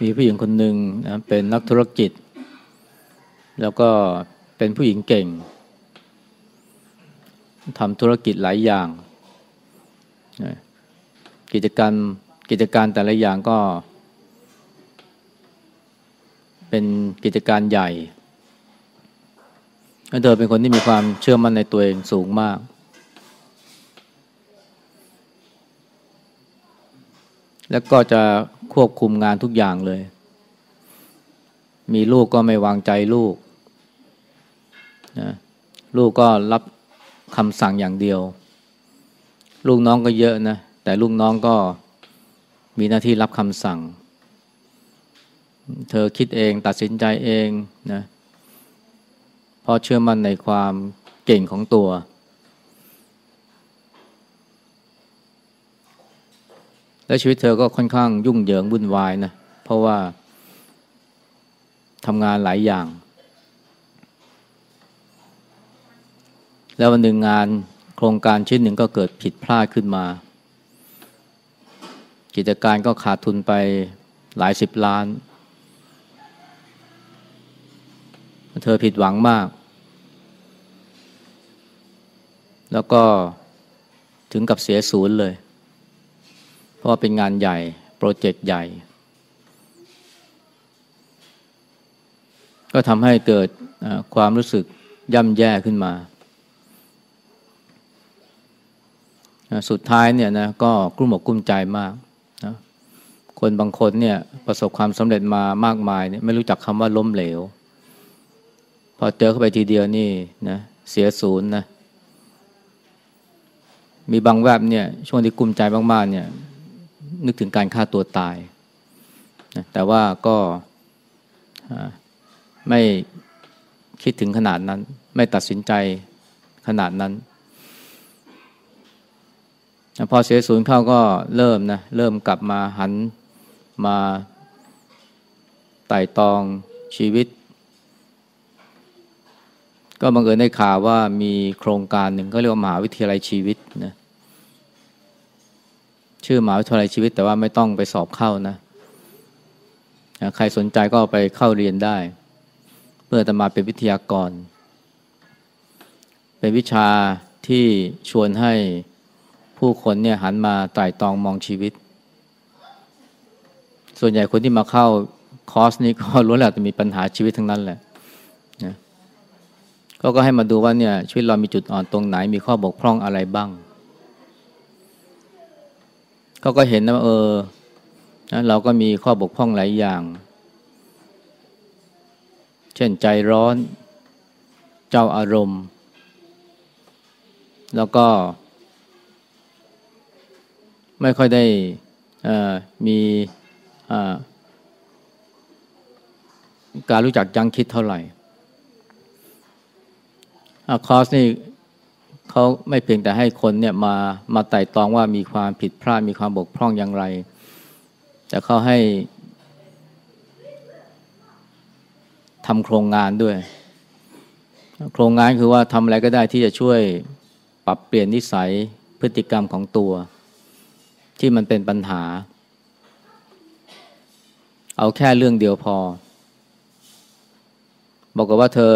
มีผู้หญิงคนหนึ่งนะเป็นนักธุรกิจ แล้วก็เป็นผู้หญิงเก่งทำธุรกิจหลายอย่าง กิจการกิจการแต่ละอย่างก็ เป็นกิจการใหญ่เธอเป็นคนที่มีความเชื่อมั่นในตัวเองสูงมาก แล้วก็จะ ควบคุมงานทุกอย่างเลย มีลูกก็ไม่วางใจลูกนะลูกก็รับคำสั่งอย่างเดียว ลูกน้องก็เยอะนะ แต่ลูกน้องก็มีหน้าที่รับคำสั่ง เธอคิดเองตัดสินใจเองนะเพราะเชื่อมั่นในความเก่งของตัว และชีวิตเธอก็ค่อนข้างยุ่งเหยิงวุ่นวายนะ เพราะว่าทำงานหลายอย่าง แล้ววันหนึ่งงานโครงการชิ้นหนึ่งก็เกิดผิดพลาดขึ้นมา กิจการก็ขาดทุนไปหลายสิบล้าน เธอผิดหวังมาก แล้วก็ถึงกับเสียศูนย์เลย เพราะว่าเป็นงานใหญ่ โปรเจกต์ใหญ่ ก็ทำให้เกิดความรู้สึกย่ำแย่ขึ้นมา สุดท้ายเนี่ยนะก็กลุ้มอกกลุ้มใจมากนะคนบางคนเนี่ยประสบความสำเร็จมามากมายเนี่ยไม่รู้จักคำว่าล้มเหลว พอเจอเข้าไปทีเดียวนี่นะเสียศูนย์นะมีบางแวบเนี่ยช่วงที่กลุ้มใจมากๆเนี่ย นึกถึงการฆ่าตัวตายนะแต่ว่าก็ไม่คิดถึงขนาดนั้น ไม่ตัดสินใจขนาดนั้น พอเสียศูนย์เข้าก็เริ่มนะเริ่มกลับมาหันมาไต่ตองชีวิต ก็บังเอิญได้ข่าวว่ามีโครงการหนึ่งก็เรียกว่ามหาวิทยาลัยชีวิตนะ ชื่อมหาวิทยาลัยชีวิต แต่ว่าไม่ต้องไปสอบเข้านะใครสนใจก็ไปเข้าเรียนได้ เพื่อจะมาเป็นวิทยากร เป็นวิชาที่ชวนให้ผู้คนเนี่ยหันมาไต่ตองมองชีวิต ส่วนใหญ่คนที่มาเข้าคอร์สนี้ก็ล้วนแล้วจะมีปัญหาชีวิตทั้งนั้นแหละนะก็ก็ให้มาดูว่าเนี่ยชีวิตเรามีจุดอ่อนตรงไหนมีข้อบกพร่องอะไรบ้าง เขาก็เห็นนะว่าเออนะเราก็มีข้อบกพร่องหลายอย่าง เช่นใจร้อน เจ้าอารมณ์ แล้วก็ ไม่ค่อยได้มีการรู้จักยังคิดเท่าไหร่คอสนี่ เขาไม่เพียงแต่ให้คนเนี่ยมามาไต่ตองว่ามีความผิดพลาดมีความบกพร่องอย่างไร แต่เขาให้ทำโครงงานด้วย โครงงานคือว่าทำอะไรก็ได้ที่จะช่วยปรับเปลี่ยนนิสัยพฤติกรรมของตัว ที่มันเป็นปัญหา เอาแค่เรื่องเดียวพอ บอกว่าเธอ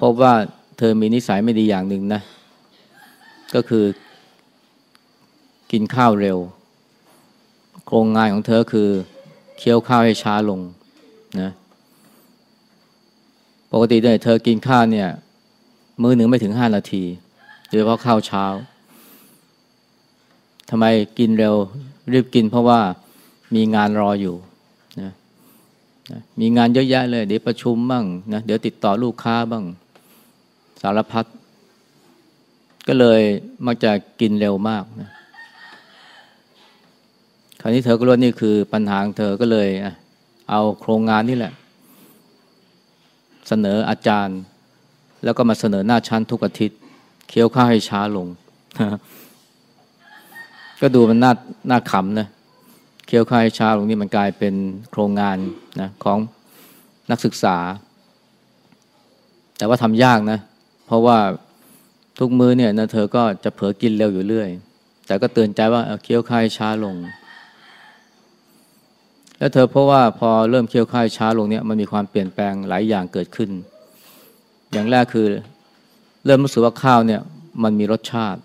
พบว่าเธอมีนิสัยไม่ดีอย่างหนึ่งนะ ก็คือกินข้าวเร็ว โครงงานของเธอคือเคี้ยวข้าวให้ช้าลงนะปกติเนี่ยเธอกินข้าวเนี่ย มือหนึ่งไม่ถึงห้านาทีโดยเฉพาะข้าวเช้าทำไมกินเร็วรีบกินเพราะว่ามีงานรออยู่นะมีงานเยอะแยะเลย เดี๋ยวประชุมบ้างนะเดี๋ยวติดต่อลูกค้าบ้าง สารพัด ก็เลยมักจะกินเร็วมากนะคราวนี้เธอก็รู้นี่คือปัญหาของเธอก็เลยเอาโครงงานนี่แหละ เสนออาจารย์ แล้วก็มาเสนอหน้าชั้นทุกอาทิตย์ เคี้ยวข้าวให้ช้าลง ก็ดูมันน่าน่าขำนะเคี้ยวข้าวให้ช้าลงนี่มันกลายเป็นโครงงานนะของนักศึกษา แต่ว่าทำยากนะ เพราะว่า ทุกมือเนี่ยนะเธอก็จะเผลอกินเร็วอยู่เรื่อย แต่ก็เตือนใจว่าเคี้ยวคายช้าลง แล้วเธอเพราะว่าพอเริ่มเคี้ยวข้าวช้าลงเนี่ยมันมีความเปลี่ยนแปลงหลายอย่างเกิดขึ้น อย่างแรกคือ เริ่มรู้สึกว่าข้าวเนี่ยมันมีรสชาติ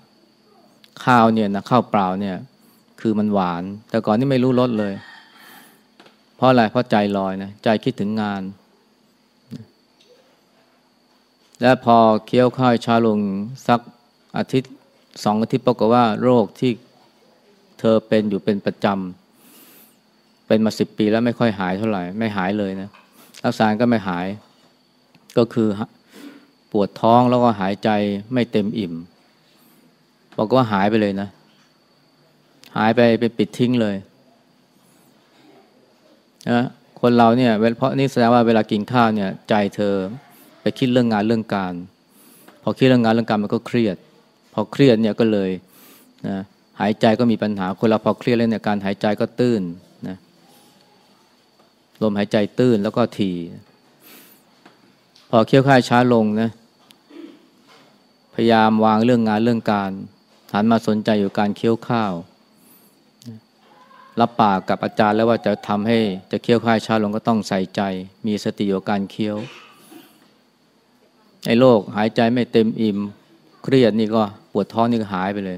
ข้าวเนี่ยนะข้าวเปล่าเนี่ยคือมันหวาน แต่ก่อนนี่ไม่รู้รสเลย เพราะอะไรเพราะใจลอยนะใจคิดถึงงาน และพอเคี้ยวข้าวช้าลงสักอาทิตย์สองอาทิตย์ปรากฏว่าโรคที่เธอเป็นอยู่เป็นประจำเป็นมาสิบปีแล้วไม่ค่อยหายเท่าไหร่ ไม่หายเลยนะรักษาก็ไม่หาย ก็คือปวดท้องแล้วก็หายใจไม่เต็มอิ่มบอกว่าหายไปเลยนะ หายไปไปปิดทิ้งเลยนะคนเราเนี่ยเพราะนี่แสดงว่าเวลากินข้าวเนี่ย ใจเธอ คิดเรื่องงานเรื่องการ พอคิดเรื่องงานเรื่องการมันก็เครียด พอเครียดเนี่ยก็เลยนะหายใจก็มีปัญหาคนเราพอเครียดแล้วเนี่ยการหายใจก็ตื้นนะลมหายใจตื้นแล้วก็ทีพอเคี้ยวข้าวช้าลงนะพยายามวางเรื่องงานเรื่องการหันมาสนใจอยู่การเคี้ยวข้าวรับปากกับอาจารย์แล้วว่าจะทำให้จะเคี้ยวข้าวช้าลงก็ต้องใส่ใจ มีสติอยู่การเคี้ยว ไอ้โรคหายใจไม่เต็มอิ่ม เครียดนี่ก็ปวดท้องนี่ก็หายไปเลย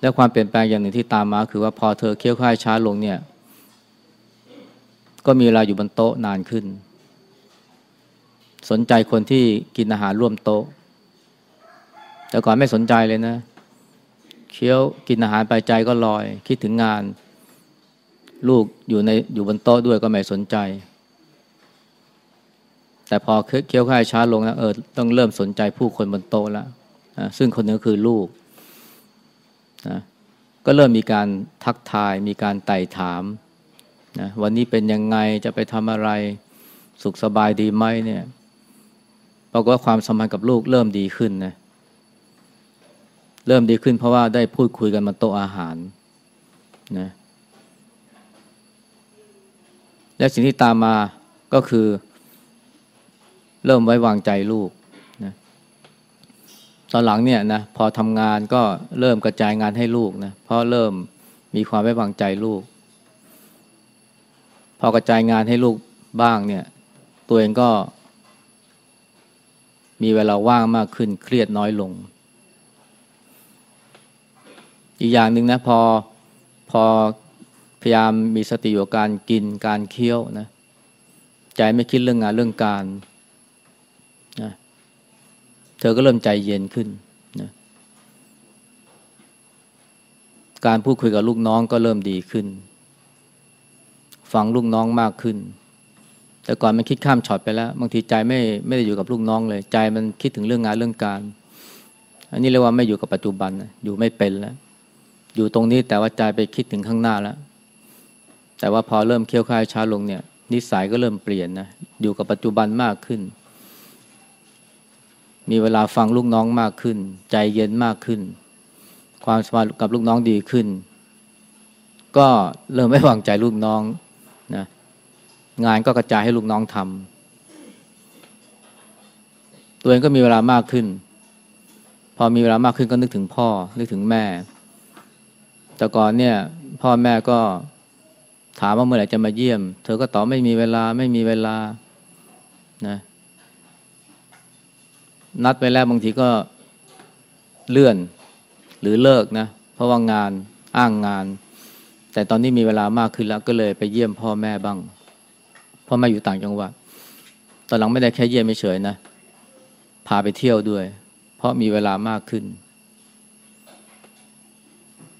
แล้วความเปลี่ยนแปลงอย่างหนึ่งที่ตามมาคือว่าพอเธอเคี้ยวข้าวช้าลงเนี่ย ก็มีเวลาอยู่บนโต๊ะนานขึ้น สนใจคนที่กินอาหารร่วมโต๊ะ แต่ก่อนไม่สนใจเลยนะ เคี้ยวกินอาหารไปใจก็ลอย คิดถึงงาน ลูกอยู่ในอยู่บนโต๊ะด้วยก็ไม่สนใจ แต่พอเคี้ยวข้าวช้าลงนะเออต้องเริ่มสนใจผู้คนบนโต๊ะแล้วซึ่งคนนึงคือลูกนะก็เริ่มมีการทักทาย มีการไต่ถามนะวันนี้เป็นยังไงจะไปทำอะไรสุขสบายดีไหมเนี่ยปรากฏว่าความสัมพันธ์กับลูกเริ่มดีขึ้นนะเริ่มดีขึ้นเพราะว่าได้พูดคุยกันมาโต๊ะอาหารนะและสิ่งที่ตามมาก็คือ เริ่มไว้วางใจลูกนะตอนหลังเนี่ยนะพอทำงานก็เริ่มกระจายงานให้ลูกนะเพราะเริ่มมีความไว้วางใจลูก พอกระจายงานให้ลูกบ้างเนี่ย ตัวเองก็ มีเวลาว่างมากขึ้นเครียดน้อยลง อีกอย่างหนึ่งนะพอพอพยายามมีสติอยู่การกินการเคี้ยวนะใจไม่คิดเรื่องงานเรื่องการ เธอก็เริ่มใจเย็นขึ้นนะการพูดคุยกับลูกน้องก็เริ่มดีขึ้น ฟังลูกน้องมากขึ้น แต่ก่อนมันคิดข้ามช็อตไปแล้ว บางทีใจไม่ไม่ได้อยู่กับลูกน้องเลย ใจมันคิดถึงเรื่องงานเรื่องการ อันนี้เรียกว่าไม่อยู่กับปัจจุบันอยู่ไม่เป็นแล้ว อยู่ตรงนี้แต่ว่าใจไปคิดถึงข้างหน้าแล้ว แต่ว่าพอเริ่มเคี้ยวข้าวช้าลงเนี่ย นิสัยก็เริ่มเปลี่ยนนะ อยู่กับปัจจุบันมากขึ้น มีเวลาฟังลูกน้องมากขึ้น ใจเย็นมากขึ้น ความสมาธิกับลูกน้องดีขึ้น ก็เริ่มไม่วางใจลูกน้องนะงานก็กระจายให้ลูกน้องทำตัวเองก็มีเวลามากขึ้น พอมีเวลามากขึ้นก็นึกถึงพ่อ นึกถึงแม่ แต่ก่อนเนี่ย พ่อแม่ก็ถามว่าเมื่อไหร่จะมาเยี่ยม เธอก็ตอบไม่มีเวลาไม่มีเวลานะ นัดไปแล้วบางทีก็เลื่อนหรือเลิกนะ เพราะว่างานอ้างงาน แต่ตอนนี้มีเวลามากขึ้นแล้วก็เลยไปเยี่ยมพ่อแม่บ้างพ่อแม่อยู่ต่างจังหวัดตอนหลังไม่ได้แค่เยี่ยมเฉยนะ พาไปเที่ยวด้วย เพราะมีเวลามากขึ้น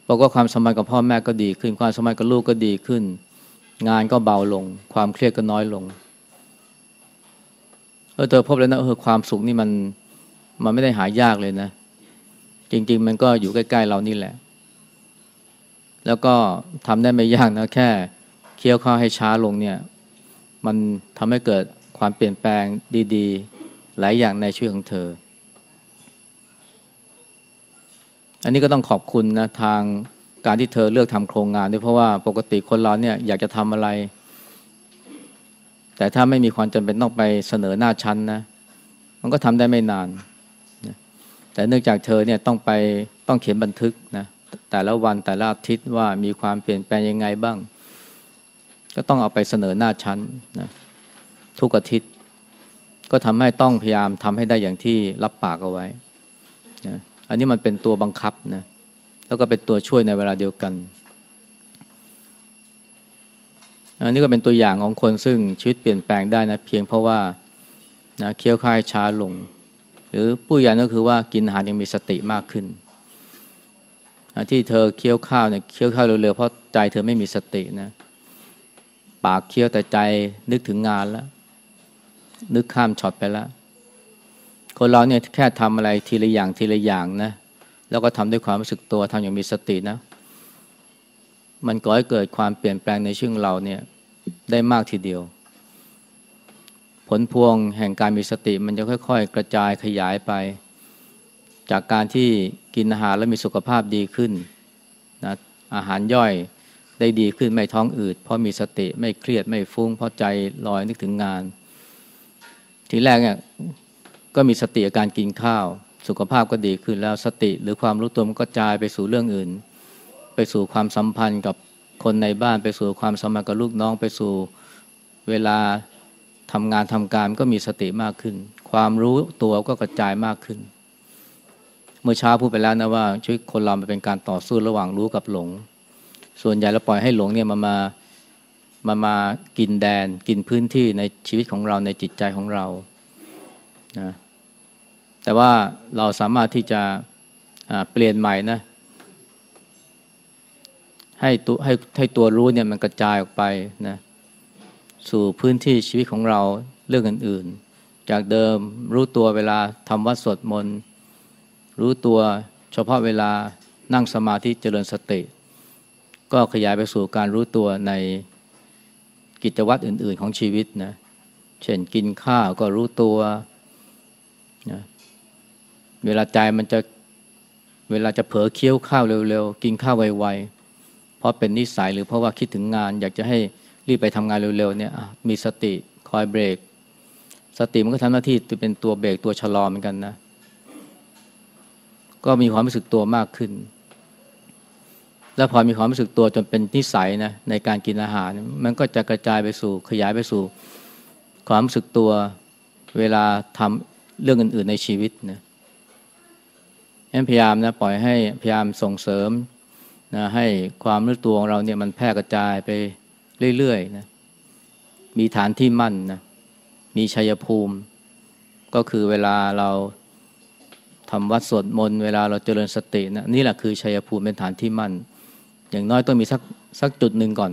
บอกว่าความสมัยกับพ่อแม่ก็ดีขึ้น ความสมัยกับลูกก็ดีขึ้น งานก็เบาลง ความเครียดก็น้อยลง เออเธอพบแล้วนะเออความสุขนี่มันมันไม่ได้หายากเลยนะ จริง ๆ มันก็อยู่ใกล้ ๆ เรานี่แหละ แล้วก็ทำได้ไม่ยากนะแค่เคี้ยวข้าวให้ช้าลงเนี่ย มันทำให้เกิดความเปลี่ยนแปลงดีๆ หลายอย่างในชีวิตของเธอ อันนี้ก็ต้องขอบคุณนะทางการที่เธอเลือกทำโครงงานด้วยเพราะว่าปกติคนเราเนี่ยอยากจะทำอะไร แต่ถ้าไม่มีความจำเป็นต้องไปเสนอหน้าชั้นนะมันก็ทำได้ไม่นานแต่เนื่องจากเธอเนี่ยต้องไปต้องเขียนบันทึกนะแต่ละวันแต่ละอาทิตย์ว่ามีความเปลี่ยนแปลงยังไงบ้าง ก็ต้องเอาไปเสนอหน้าชั้นนะทุกอาทิตย์ ก็ทำให้ต้องพยายามทำให้ได้อย่างที่รับปากเอาไว้นะอันนี้มันเป็นตัวบังคับนะแล้วก็เป็นตัวช่วยในเวลาเดียวกัน อันนี้ก็เป็นตัวอย่างของคนซึ่งชีวิตเปลี่ยนแปลงได้นะเพียงเพราะว่านะเคี้ยวข้าวช้าลง หรือผู้ใหญ่ก็คือว่ากินอาหารยังมีสติมากขึ้น ที่เธอเคี้ยวข้าวเนี่ยเคี้ยวข้าวเร็วๆเพราะใจเธอไม่มีสตินะปากเคี้ยวแต่ใจนึกถึงงานแล้ว นึกข้ามช็อตไปแล้ว คนเราเนี่ยแค่ทำอะไรทีละอย่างทีละอย่างนะแล้วก็ทำด้วยความรู้สึกตัวทำอย่างมีสตินะ มันก่อให้เกิดความเปลี่ยนแปลงในชีวิตเราเนี่ยได้มากทีเดียว ผลพวงแห่งการมีสติมันจะค่อย ๆ กระจายขยายไป จากการที่กินอาหารแล้วมีสุขภาพดีขึ้นนะอาหารย่อยได้ดีขึ้นไม่ท้องอืด เพราะมีสติไม่เครียดไม่ฟุ้งเพราะใจลอยนึกถึงงาน ทีแรกเนี่ยก็มีสติอาการกินข้าว สุขภาพก็ดีขึ้นแล้วสติหรือความรู้ตัวมันก็จายไปสู่เรื่องอื่น ไปสู่ความสัมพันธ์กับคนในบ้านไปสู่ความสัมพันธ์กับลูกน้องไปสู่เวลาทำงานทำการก็มีสติมากขึ้น ความรู้ตัวก็กระจายมากขึ้น เมื่อเช้าพูดไปแล้วนะว่าชีวิตคนเราเป็นการต่อสู้ระหว่างรู้กับหลง ส่วนใหญ่เราปล่อยให้หลงเนี่ยมามามามากินแดนกินพื้นที่ในชีวิตของเราในจิตใจของเรานะแต่ว่าเราสามารถที่จะเปลี่ยนใหม่นะ ให้ตัวให้ให้ตัวรู้เนี่ยมันกระจายออกไปนะสู่พื้นที่ชีวิตของเราเรื่องอื่นๆ จากเดิมรู้ตัวเวลาทำวัดสวดมนต์รู้ตัวเฉพาะเวลานั่งสมาธิเจริญสติ ก็ขยายไปสู่การรู้ตัวในกิจวัตรอื่น ๆ ของชีวิตนะเช่นกินข้าวก็รู้ตัวนะเวลาใจมันจะเวลาจะเผลอเคี้ยวข้าวเร็ว ๆ กินข้าวไวๆ เพราะเป็นนิสัยหรือเพราะว่าคิดถึงงาน อยากจะให้รีบไปทำงานเร็วๆเนี่ยมีสติคอยเบรก สติมันก็ทำหน้าที่เป็นตัวเบรกตัวชะลอเหมือนกันนะ ก็มีความรู้สึกตัวมากขึ้น แล้วพอมีความรู้สึกตัวจนเป็นนิสัยนะในการกินอาหาร มันก็จะกระจายไปสู่ขยายไปสู่ ความรู้สึกตัวเวลาทำเรื่องอื่น ๆในชีวิตนะพยายามนะปล่อยให้พยายามส่งเสริม นะให้ความรู้ตัวของเราเนี่ยมันแพร่กระจายไปเรื่อยๆนะมีฐานที่มั่นนะมีชัยภูมิ ก็คือเวลาเราทำวัดสวดมนต์เวลาเราเจริญสตินะนี่แหละคือชัยภูมิเป็นฐานที่มั่น อย่างน้อยต้องมีสักสักจุดหนึ่งก่อน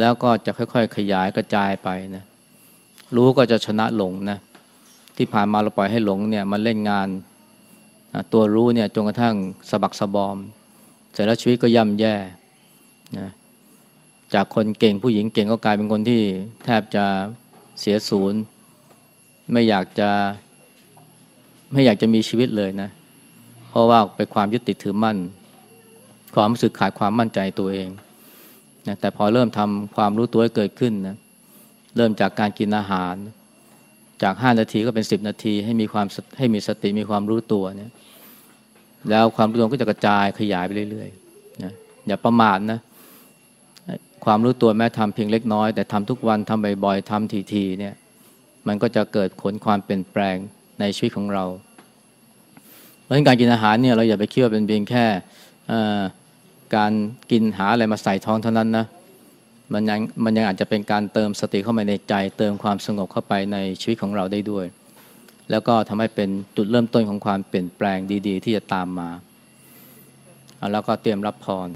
แล้วก็จะค่อยๆ ขยายกระจายไปนะรู้ก็จะชนะหลงนะที่ผ่านมาเราปล่อยให้หลงเนี่ยมันเล่นงาน ตัวรู้เนี่ยจนกระทั่งสะบักสะบอม เสร็จแล้วชีวิตก็ย่ำแย่นะจากคนเก่งผู้หญิงเก่งก็กลายเป็นคนที่แทบจะเสียศูนย์ ไม่อยากจะไม่อยากจะมีชีวิตเลยนะ เพราะว่าไปความยึดติดถือมั่น ความรู้สึกขาดความมั่นใจตัวเองนะแต่พอเริ่มทำความรู้ตัวให้เกิดขึ้นนะเริ่มจากการกินอาหาร จากห้านาทีก็เป็นสิบนาที ให้มีความให้มีสติมีความรู้ตัวเนี่ย แล้วความรู้ตัวก็จะกระจายขยายไปเรื่อยๆนะอย่าประมาทนะ ความรู้ตัวแม้ทำเพียงเล็กน้อย แต่ทำทุกวันทำบ่อยๆทำทีๆเนี่ยมันก็จะเกิดผลความเปลี่ยนแปลงในชีวิตของเรา เพราะฉะนั้นการกินอาหารเนี่ยเราอย่าไปคิดว่าเป็นเพียงแค่การกินหาอะไรมาใส่ท้องเท่านั้นนะมันยังมันยังอาจจะเป็นการเติมสติเข้ามาในใจ เติมความสงบเข้าไปในชีวิตของเราได้ด้วย แล้วก็ทำให้เป็นจุดเริ่มต้นของความเปลี่ยนแปลงดี ๆ ที่จะตามมา แล้วก็เตรียมรับพร